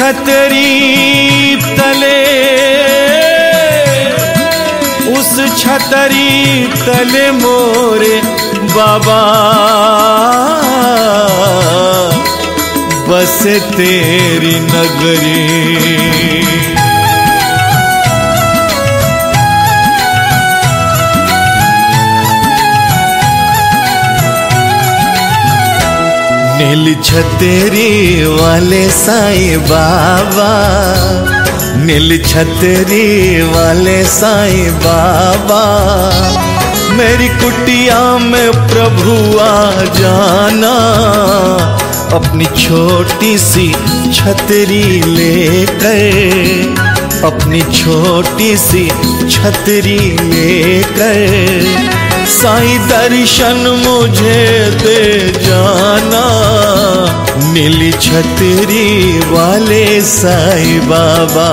छतरी तले। उस छतरी तले मोरे बाबा। बस तेरी नगरी। नील छतरी वाले साईं बाबा। नील छतरी वाले साईं बाबा। मेरी कुटिया में प्रभु आ जाना। अपनी छोटी सी छतरी लेकर, अपनी छोटी सी छतरी लेकर। साईं दर्शन मुझे दे जाना। नीली छतरी वाले साई बाबा।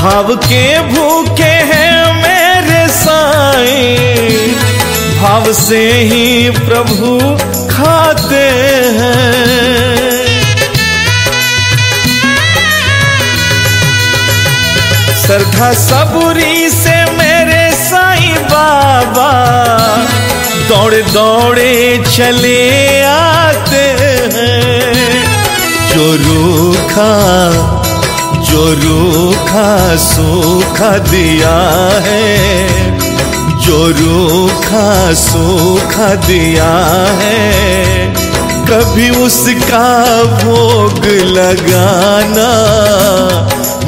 भाव के भूखे हैं मेरे साईं भाव से ही प्रभु खाते हैं। श्रद्धा सबूरी से मेरे साईं बाबा दौड़े दौड़े चले आते हैं। जो रूखा जो रूखा सूखा दिया है, जो रूखा सूखा दिया है, कभी उसका भोग लगाना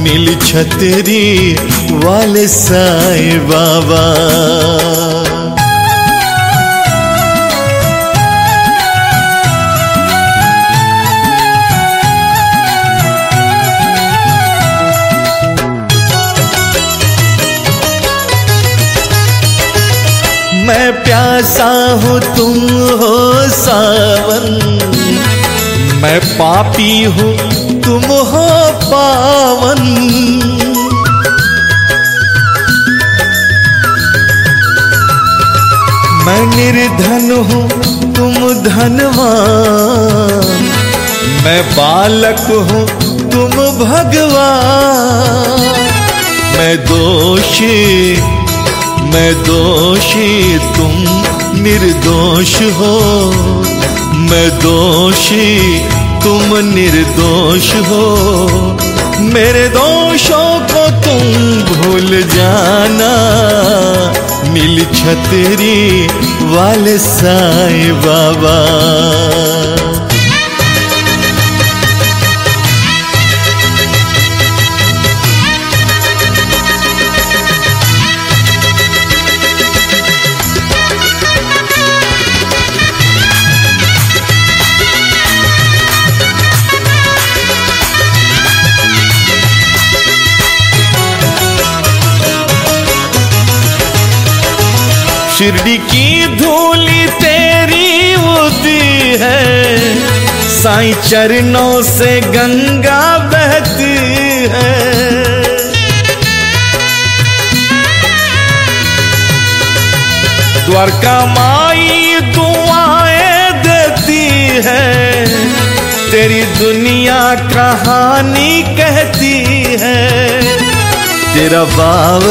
नील छतरी वाले साईं बाबा। प्यासा हूँ, तुम हो सावन। मैं पापी हूँ, तुम हो पावन। मैं निर्धन हूँ, तुम धनवान। मैं बालक हूँ, तुम भगवान। मैं दोषी मैं दोषी, तुम निर्दोष हो। मैं दोषी, तुम निर्दोष हो। मेरे दोषों को तुम भूल जाना। नील छतरी वाले साईं बाबा। शिरडी की धूली तेरी उदी है। साई चरणों से गंगा बहती है। द्वारका माई दुआएँ देती है। तेरी दुनिया कहानी कहती है। तेरा बाव